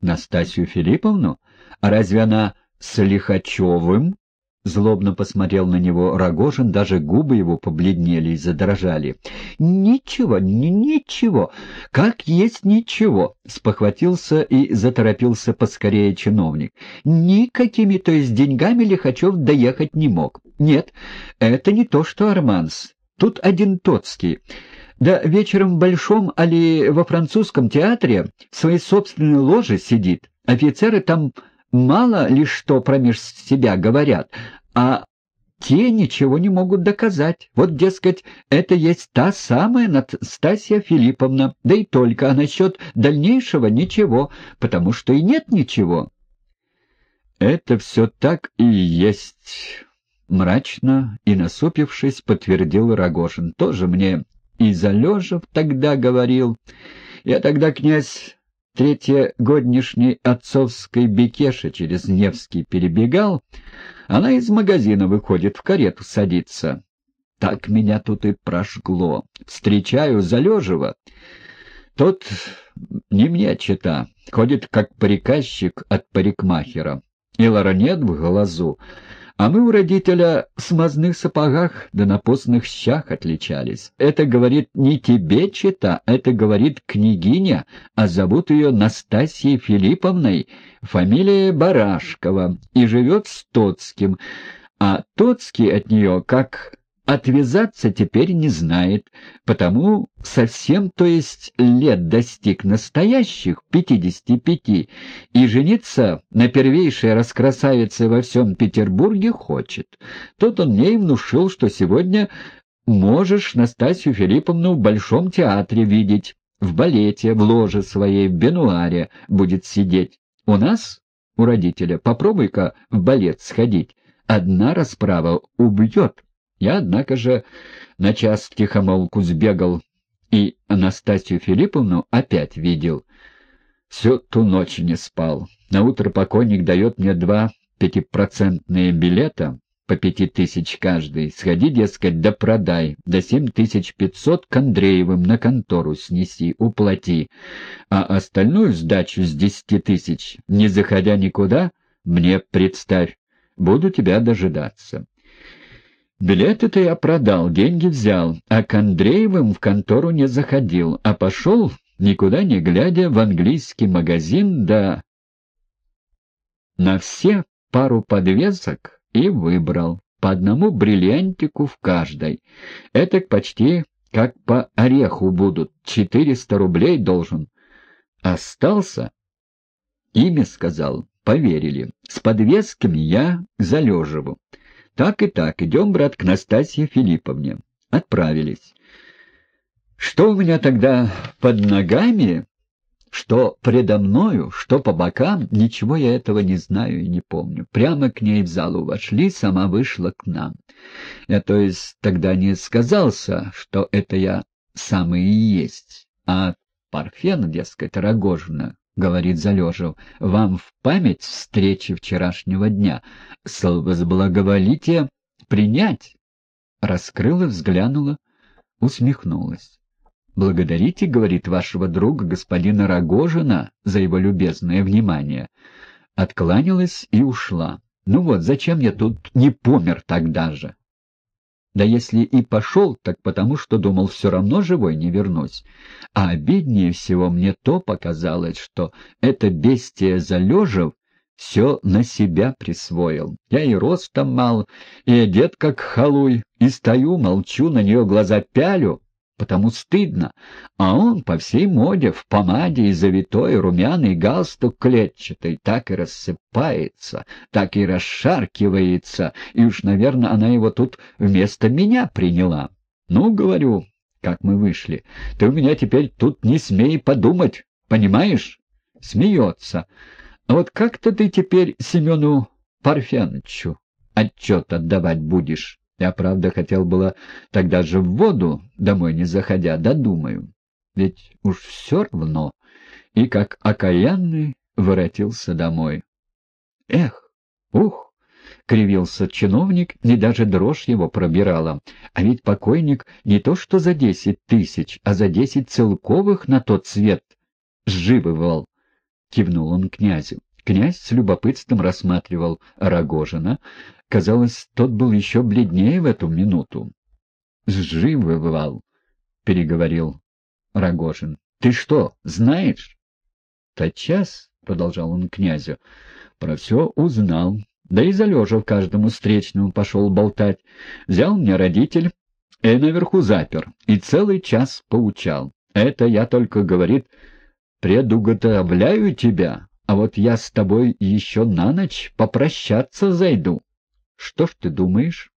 Настасью Филипповну? А разве она с Лихачевым? Злобно посмотрел на него Рогожин, даже губы его побледнели и задрожали. «Ничего, ничего, как есть ничего!» — спохватился и заторопился поскорее чиновник. «Никакими, то есть деньгами Лихачев доехать не мог. Нет, это не то, что Арманс. Тут один Тоцкий». Да вечером в Большом, али во французском театре в своей собственной ложе сидит. Офицеры там мало ли что промеж себя говорят, а те ничего не могут доказать. Вот, дескать, это есть та самая Настасья Филипповна, да и только, а насчет дальнейшего ничего, потому что и нет ничего. «Это все так и есть», — мрачно и насупившись, подтвердил Рогожин. «Тоже мне и Залежев тогда говорил. Я тогда, князь, третье годнишней отцовской бекеши через Невский перебегал, она из магазина выходит, в карету садится. Так меня тут и прожгло. Встречаю Залежева. Тот не мне чита, ходит как парикащик от парикмахера. И ларонет в глазу, а мы у родителя в смазных сапогах да на постных щах отличались. Это, говорит, не тебе чита, это, говорит, княгиня, а зовут ее Настасьей Филипповной, фамилия Барашкова, и живет с Тоцким, а Тоцкий от нее как отвязаться теперь не знает, потому совсем, то есть лет достиг настоящих, пятидесяти пяти, и жениться на первейшей раскрасавице во всем Петербурге хочет. Тут он мне и внушил, что сегодня можешь Настасью Филипповну в Большом театре видеть, в балете, в ложе своей, в бенуаре будет сидеть. У нас, у родителя, попробуй-ка в балет сходить. Одна расправа убьет. Я, однако же, на час тихомолку сбегал и Анастасию Филипповну опять видел. Всю ту ночь не спал. Наутро покойник дает мне два пятипроцентные билета по пяти тысяч каждый. Сходи, дескать, да продай, до семь тысяч пятьсот к Андреевым на контору снеси, уплати. А остальную сдачу с десяти тысяч, не заходя никуда, мне представь, буду тебя дожидаться. Билеты-то я продал, деньги взял, а к Андреевым в контору не заходил, а пошел, никуда не глядя, в английский магазин, да на все пару подвесок и выбрал, по одному бриллиантику в каждой. Это почти как по ореху будут, четыреста рублей должен. Остался? Имя сказал, поверили. С подвесками я к. Так и так, идем, брат, к Настасье Филипповне. Отправились. Что у меня тогда под ногами, что предо мною, что по бокам, ничего я этого не знаю и не помню. Прямо к ней в залу вошли, сама вышла к нам. Я, то есть, тогда не сказался, что это я самый и есть, а Парфена, дескать, Рогожина, — говорит Залежев, — вам в память встречи вчерашнего дня возблаговолите принять. Раскрыла, взглянула, усмехнулась. «Благодарите, — говорит вашего друга, господина Рогожина, за его любезное внимание». Откланялась и ушла. «Ну вот, зачем я тут не помер тогда же?» Да если и пошел, так потому что думал, все равно живой не вернусь. А обиднее всего мне то показалось, что это бестия Залежев все на себя присвоил. Я и ростом мал, и одет как халуй, и стою, молчу, на нее глаза пялю, потому стыдно. А он по всей моде, в помаде и завитой, румяный галстук клетчатый, так и рассыпается, так и расшаркивается, и уж, наверное, она его тут вместо меня приняла. Ну, говорю, как мы вышли, ты у меня теперь тут не смей подумать, понимаешь? Смеется. А вот как-то ты теперь Семену Парфяновичу отчет отдавать будешь? Я, правда, хотел было тогда же в воду, домой не заходя, да думаю. Ведь уж все равно. И как окаянный воротился домой. Эх, ух! — кривился чиновник, и даже дрожь его пробирала. А ведь покойник не то что за десять тысяч, а за десять целковых на тот свет сживывал. — кивнул он князю. Князь с любопытством рассматривал Рогожина. Казалось, тот был еще бледнее в эту минуту. — Сживывал, — переговорил Рогожин. — Ты что, знаешь? — Тотчас, — продолжал он князю, — про все узнал. Да и залежа в каждому встречному пошел болтать. Взял мне родитель и наверху запер, и целый час поучал. Это я только, говорит, предуготовляю тебя, а вот я с тобой еще на ночь попрощаться зайду. Что ж ты думаешь?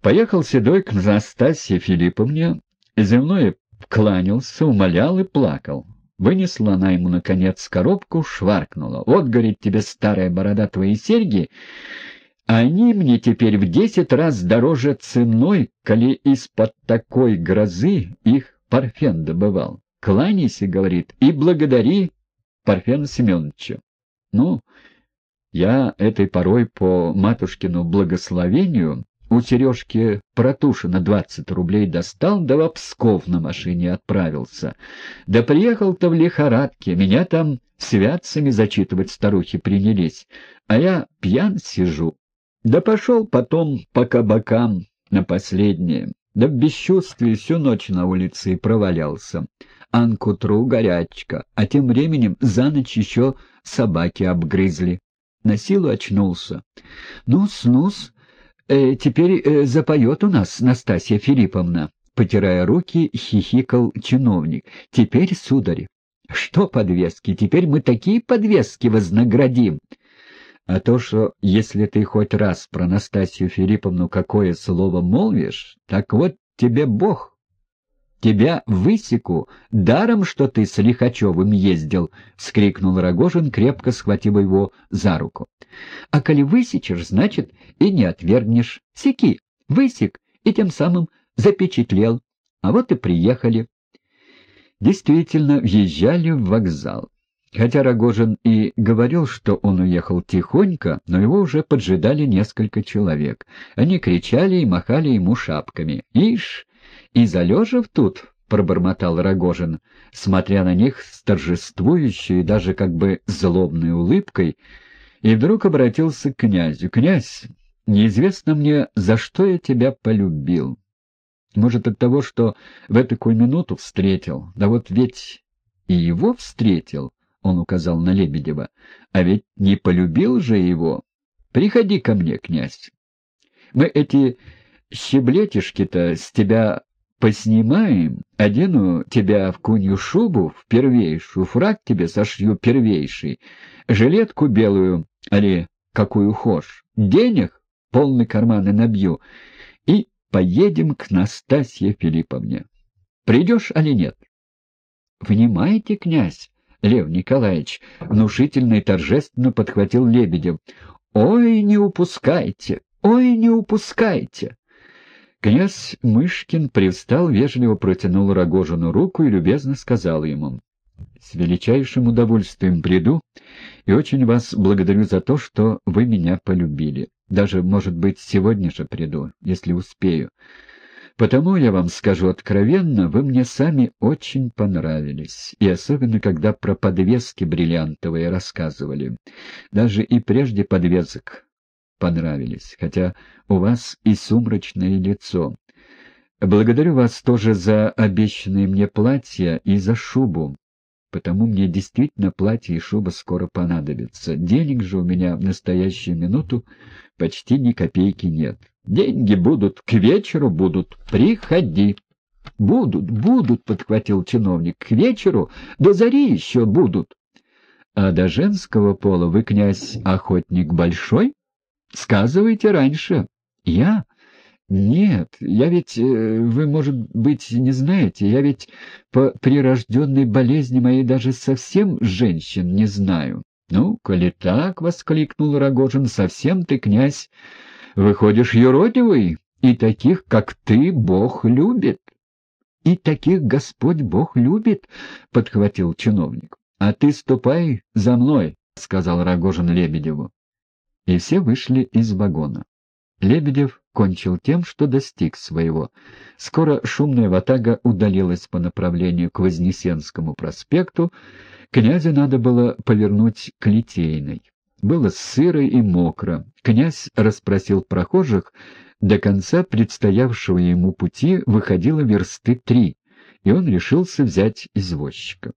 Поехал Седой к Настасье Филипповне, земной кланялся, умолял и плакал. Вынесла она ему, наконец, коробку, шваркнула. «Вот, — говорит, — тебе старая борода твои серьги, они мне теперь в десять раз дороже ценой, коли из-под такой грозы их Парфен добывал. Кланяйся, — говорит, — и благодари Парфена Семеновича. Ну, я этой порой по матушкину благословению у Сережки Протушина двадцать рублей достал, да в Псков на машине отправился. Да приехал-то в лихорадке, меня там святцами зачитывать старухи принялись, а я пьян сижу. Да пошел потом по кабакам на последнее, да в бесчувствии всю ночь на улице и провалялся а к утру горячка, а тем временем за ночь еще собаки обгрызли. На силу очнулся. «Ну-с, ну-с, э, теперь э, запоет у нас Настасья Филипповна», — потирая руки, хихикал чиновник. «Теперь, сударь, что подвески? Теперь мы такие подвески вознаградим!» А то, что если ты хоть раз про Настасью Филипповну какое слово молвишь, так вот тебе Бог Тебя высеку, даром, что ты с Лихачевым ездил, — вскрикнул Рогожин, крепко схватив его за руку. — А коли высечешь, значит, и не отвергнешь. Секи, высек, и тем самым запечатлел. А вот и приехали. Действительно, въезжали в вокзал. Хотя Рогожин и говорил, что он уехал тихонько, но его уже поджидали несколько человек. Они кричали и махали ему шапками. «Ишь, и Залежев тут, — пробормотал Рогожин, смотря на них с торжествующей даже как бы злобной улыбкой, и вдруг обратился к князю. — Князь, неизвестно мне, за что я тебя полюбил. Может, от того, что в эту минуту встретил. Да вот ведь и его встретил, — он указал на Лебедева, — а ведь не полюбил же его. Приходи ко мне, князь. Мы эти щеблетишки-то с тебя Поснимаем, одену тебя в кунью шубу, в первейшую, фраг тебе сошью первейший, жилетку белую, али какую хошь, денег полный карманы набью, и поедем к Настасье Филипповне. Придешь, али нет? Внимайте, князь, Лев Николаевич, внушительно и торжественно подхватил Лебедев. Ой, не упускайте, ой, не упускайте. Князь Мышкин привстал, вежливо протянул Рогожину руку и любезно сказал ему, «С величайшим удовольствием приду и очень вас благодарю за то, что вы меня полюбили. Даже, может быть, сегодня же приду, если успею. Потому я вам скажу откровенно, вы мне сами очень понравились, и особенно, когда про подвески бриллиантовые рассказывали. Даже и прежде подвесок понравились, хотя у вас и сумрачное лицо. Благодарю вас тоже за обещанные мне платья и за шубу, потому мне действительно платье и шуба скоро понадобятся. Денег же у меня в настоящую минуту почти ни копейки нет. Деньги будут, к вечеру будут, приходи. — Будут, будут, — подхватил чиновник, — к вечеру, до зари еще будут. — А до женского пола вы, князь, охотник большой? Сказывайте раньше. Я? Нет, я ведь, э, вы, может быть, не знаете, я ведь по прирожденной болезни моей даже совсем женщин не знаю. Ну, коли так, — воскликнул Рогожин, — совсем ты, князь, выходишь юродивый, и таких, как ты, Бог любит. — И таких Господь Бог любит, — подхватил чиновник. — А ты ступай за мной, — сказал Рогожин Лебедеву и все вышли из вагона. Лебедев кончил тем, что достиг своего. Скоро шумная ватага удалилась по направлению к Вознесенскому проспекту. Князю надо было повернуть к Литейной. Было сыро и мокро. Князь расспросил прохожих. До конца предстоявшего ему пути выходило версты три, и он решился взять извозчика.